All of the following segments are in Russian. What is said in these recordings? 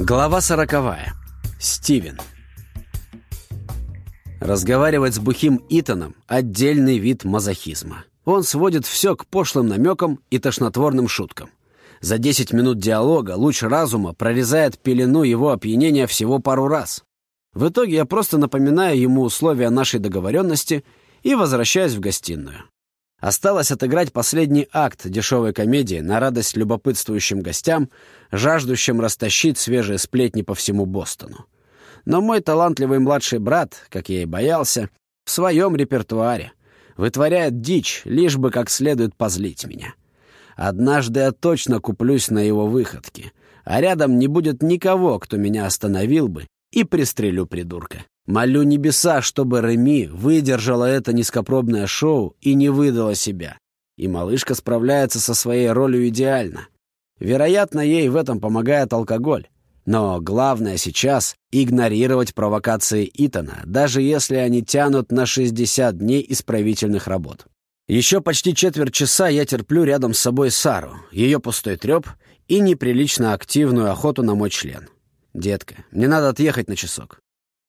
Глава сороковая. Стивен. Разговаривать с бухим Итаном — отдельный вид мазохизма. Он сводит все к пошлым намекам и тошнотворным шуткам. За 10 минут диалога луч разума прорезает пелену его опьянения всего пару раз. В итоге я просто напоминаю ему условия нашей договоренности и возвращаюсь в гостиную. Осталось отыграть последний акт дешевой комедии на радость любопытствующим гостям, жаждущим растащить свежие сплетни по всему Бостону. Но мой талантливый младший брат, как я и боялся, в своем репертуаре, вытворяет дичь, лишь бы как следует позлить меня. Однажды я точно куплюсь на его выходки, а рядом не будет никого, кто меня остановил бы, и пристрелю придурка. Молю небеса, чтобы Реми выдержала это низкопробное шоу и не выдала себя. И малышка справляется со своей ролью идеально. Вероятно, ей в этом помогает алкоголь. Но главное сейчас — игнорировать провокации Итана, даже если они тянут на 60 дней исправительных работ. Еще почти четверть часа я терплю рядом с собой Сару, ее пустой треп и неприлично активную охоту на мой член. «Детка, мне надо отъехать на часок.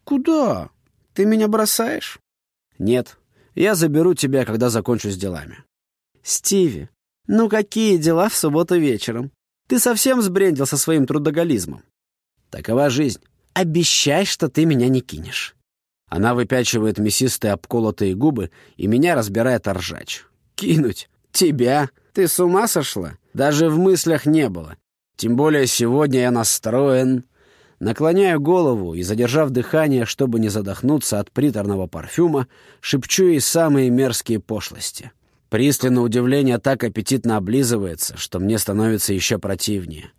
«Куда? Ты меня бросаешь?» «Нет. Я заберу тебя, когда закончу с делами». «Стиви, ну какие дела в субботу вечером? Ты совсем сбрендил со своим трудоголизмом?» «Такова жизнь. Обещай, что ты меня не кинешь». Она выпячивает мясистые обколотые губы, и меня разбирает ржач. «Кинуть? Тебя? Ты с ума сошла? Даже в мыслях не было. Тем более сегодня я настроен...» Наклоняю голову и, задержав дыхание, чтобы не задохнуться от приторного парфюма, шепчу ей самые мерзкие пошлости. Присли на удивление так аппетитно облизывается, что мне становится еще противнее.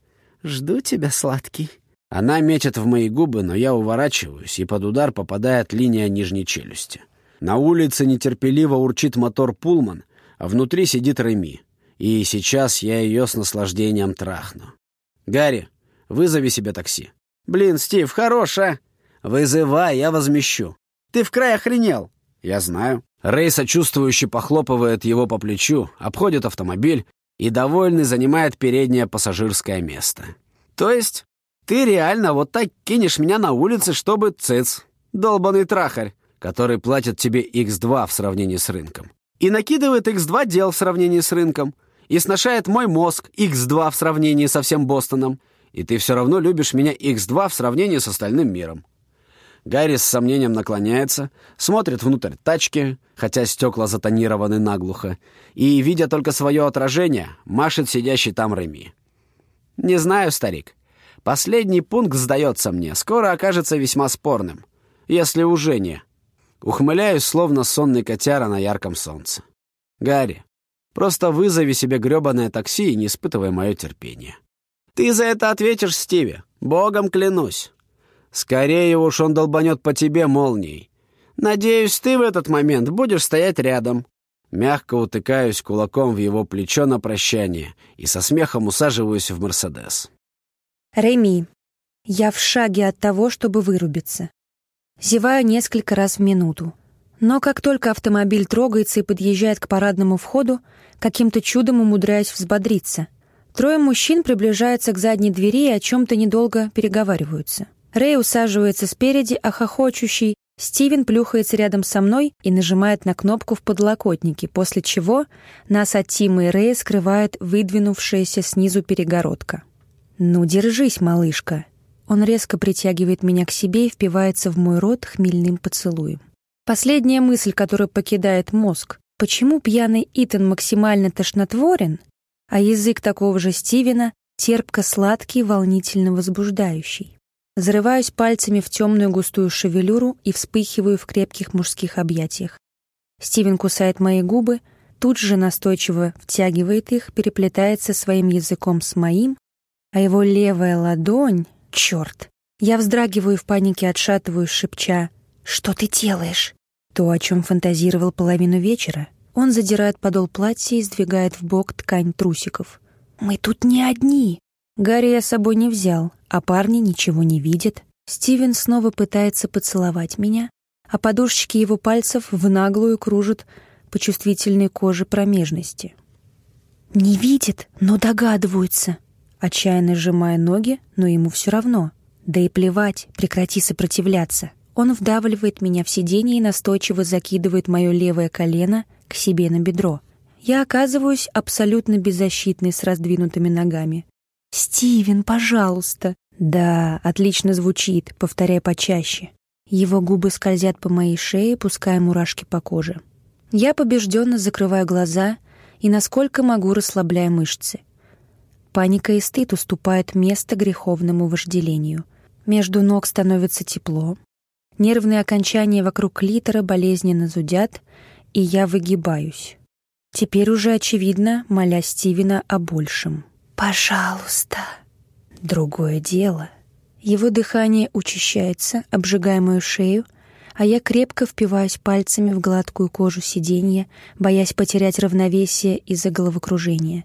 «Жду тебя, сладкий». Она метит в мои губы, но я уворачиваюсь, и под удар попадает линия нижней челюсти. На улице нетерпеливо урчит мотор «Пулман», а внутри сидит Реми. И сейчас я ее с наслаждением трахну. «Гарри, вызови себе такси». «Блин, Стив, хорошая. «Вызывай, я возмещу». «Ты в край охренел!» «Я знаю». Рэй сочувствующе похлопывает его по плечу, обходит автомобиль и, довольный, занимает переднее пассажирское место. «То есть ты реально вот так кинешь меня на улице, чтобы цец, долбанный трахарь, который платит тебе X2 в сравнении с рынком. И накидывает X2 дел в сравнении с рынком. И сношает мой мозг X2 в сравнении со всем Бостоном и ты все равно любишь меня X2 в сравнении с остальным миром». Гарри с сомнением наклоняется, смотрит внутрь тачки, хотя стекла затонированы наглухо, и, видя только свое отражение, машет сидящий там Реми. «Не знаю, старик. Последний пункт, сдается мне, скоро окажется весьма спорным. Если уже не...» Ухмыляюсь, словно сонный котяра на ярком солнце. «Гарри, просто вызови себе грёбаное такси и не испытывай мое терпение». Ты за это ответишь, Стиви. Богом клянусь. Скорее уж он долбанет по тебе молнией. Надеюсь, ты в этот момент будешь стоять рядом. Мягко утыкаюсь кулаком в его плечо на прощание и со смехом усаживаюсь в «Мерседес». Реми, я в шаге от того, чтобы вырубиться. Зеваю несколько раз в минуту. Но как только автомобиль трогается и подъезжает к парадному входу, каким-то чудом умудряюсь взбодриться — Трое мужчин приближаются к задней двери и о чем-то недолго переговариваются. Рэй усаживается спереди, а хохочущий Стивен плюхается рядом со мной и нажимает на кнопку в подлокотнике, после чего нас от Тима и Рэя скрывает выдвинувшаяся снизу перегородка. «Ну, держись, малышка!» Он резко притягивает меня к себе и впивается в мой рот хмельным поцелуем. Последняя мысль, которая покидает мозг. Почему пьяный Итан максимально тошнотворен, а язык такого же Стивена терпко-сладкий, волнительно возбуждающий. Зарываюсь пальцами в темную густую шевелюру и вспыхиваю в крепких мужских объятиях. Стивен кусает мои губы, тут же настойчиво втягивает их, переплетается своим языком с моим, а его левая ладонь... Черт! Я вздрагиваю в панике, отшатываюсь, шепча «Что ты делаешь?» То, о чем фантазировал половину вечера — он задирает подол платья и сдвигает в бок ткань трусиков. «Мы тут не одни!» Гарри я с собой не взял, а парни ничего не видят. Стивен снова пытается поцеловать меня, а подушечки его пальцев в наглую кружат по чувствительной коже промежности. «Не видят, но догадываются!» Отчаянно сжимая ноги, но ему все равно. Да и плевать, прекрати сопротивляться. Он вдавливает меня в сиденье и настойчиво закидывает мое левое колено к себе на бедро. Я оказываюсь абсолютно беззащитной с раздвинутыми ногами. «Стивен, пожалуйста!» «Да, отлично звучит, повторяй почаще». Его губы скользят по моей шее, пуская мурашки по коже. Я побежденно закрываю глаза и, насколько могу, расслабляю мышцы. Паника и стыд уступают место греховному вожделению. Между ног становится тепло. Нервные окончания вокруг клитора болезненно зудят, и я выгибаюсь. Теперь уже очевидно, моля Стивена о большем. «Пожалуйста». Другое дело. Его дыхание учащается, обжигая мою шею, а я крепко впиваюсь пальцами в гладкую кожу сиденья, боясь потерять равновесие из-за головокружения.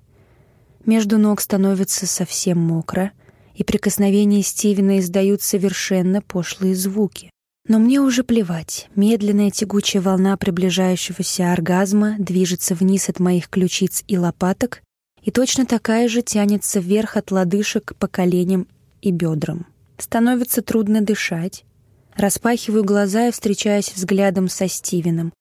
Между ног становится совсем мокро, и прикосновения Стивена издают совершенно пошлые звуки. Но мне уже плевать. Медленная тягучая волна приближающегося оргазма движется вниз от моих ключиц и лопаток, и точно такая же тянется вверх от лодыжек по коленям и бедрам. Становится трудно дышать. Распахиваю глаза и встречаюсь взглядом со Стивеном.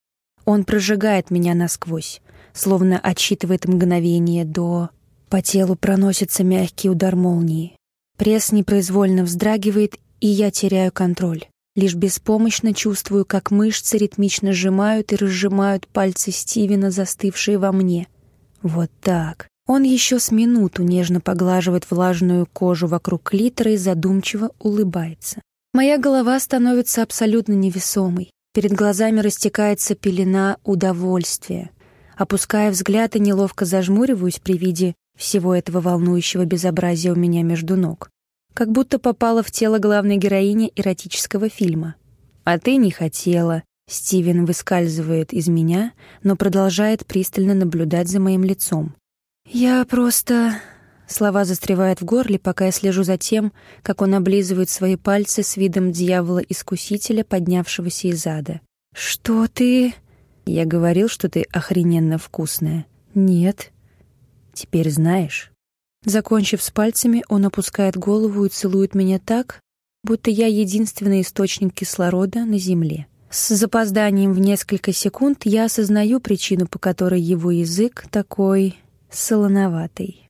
Он прожигает меня насквозь, словно отсчитывает мгновение до... По телу проносится мягкий удар молнии. Пресс непроизвольно вздрагивает, и я теряю контроль. Лишь беспомощно чувствую, как мышцы ритмично сжимают и разжимают пальцы Стивена, застывшие во мне. Вот так. Он еще с минуту нежно поглаживает влажную кожу вокруг клитора и задумчиво улыбается. Моя голова становится абсолютно невесомой. Перед глазами растекается пелена удовольствия. Опуская взгляд и неловко зажмуриваюсь при виде всего этого волнующего безобразия у меня между ног. Как будто попала в тело главной героини эротического фильма. «А ты не хотела». Стивен выскальзывает из меня, но продолжает пристально наблюдать за моим лицом. «Я просто...» Слова застревают в горле, пока я слежу за тем, как он облизывает свои пальцы с видом дьявола-искусителя, поднявшегося из ада. «Что ты...» «Я говорил, что ты охрененно вкусная». «Нет». «Теперь знаешь». Закончив с пальцами, он опускает голову и целует меня так, будто я единственный источник кислорода на Земле. С запозданием в несколько секунд я осознаю причину, по которой его язык такой солоноватый.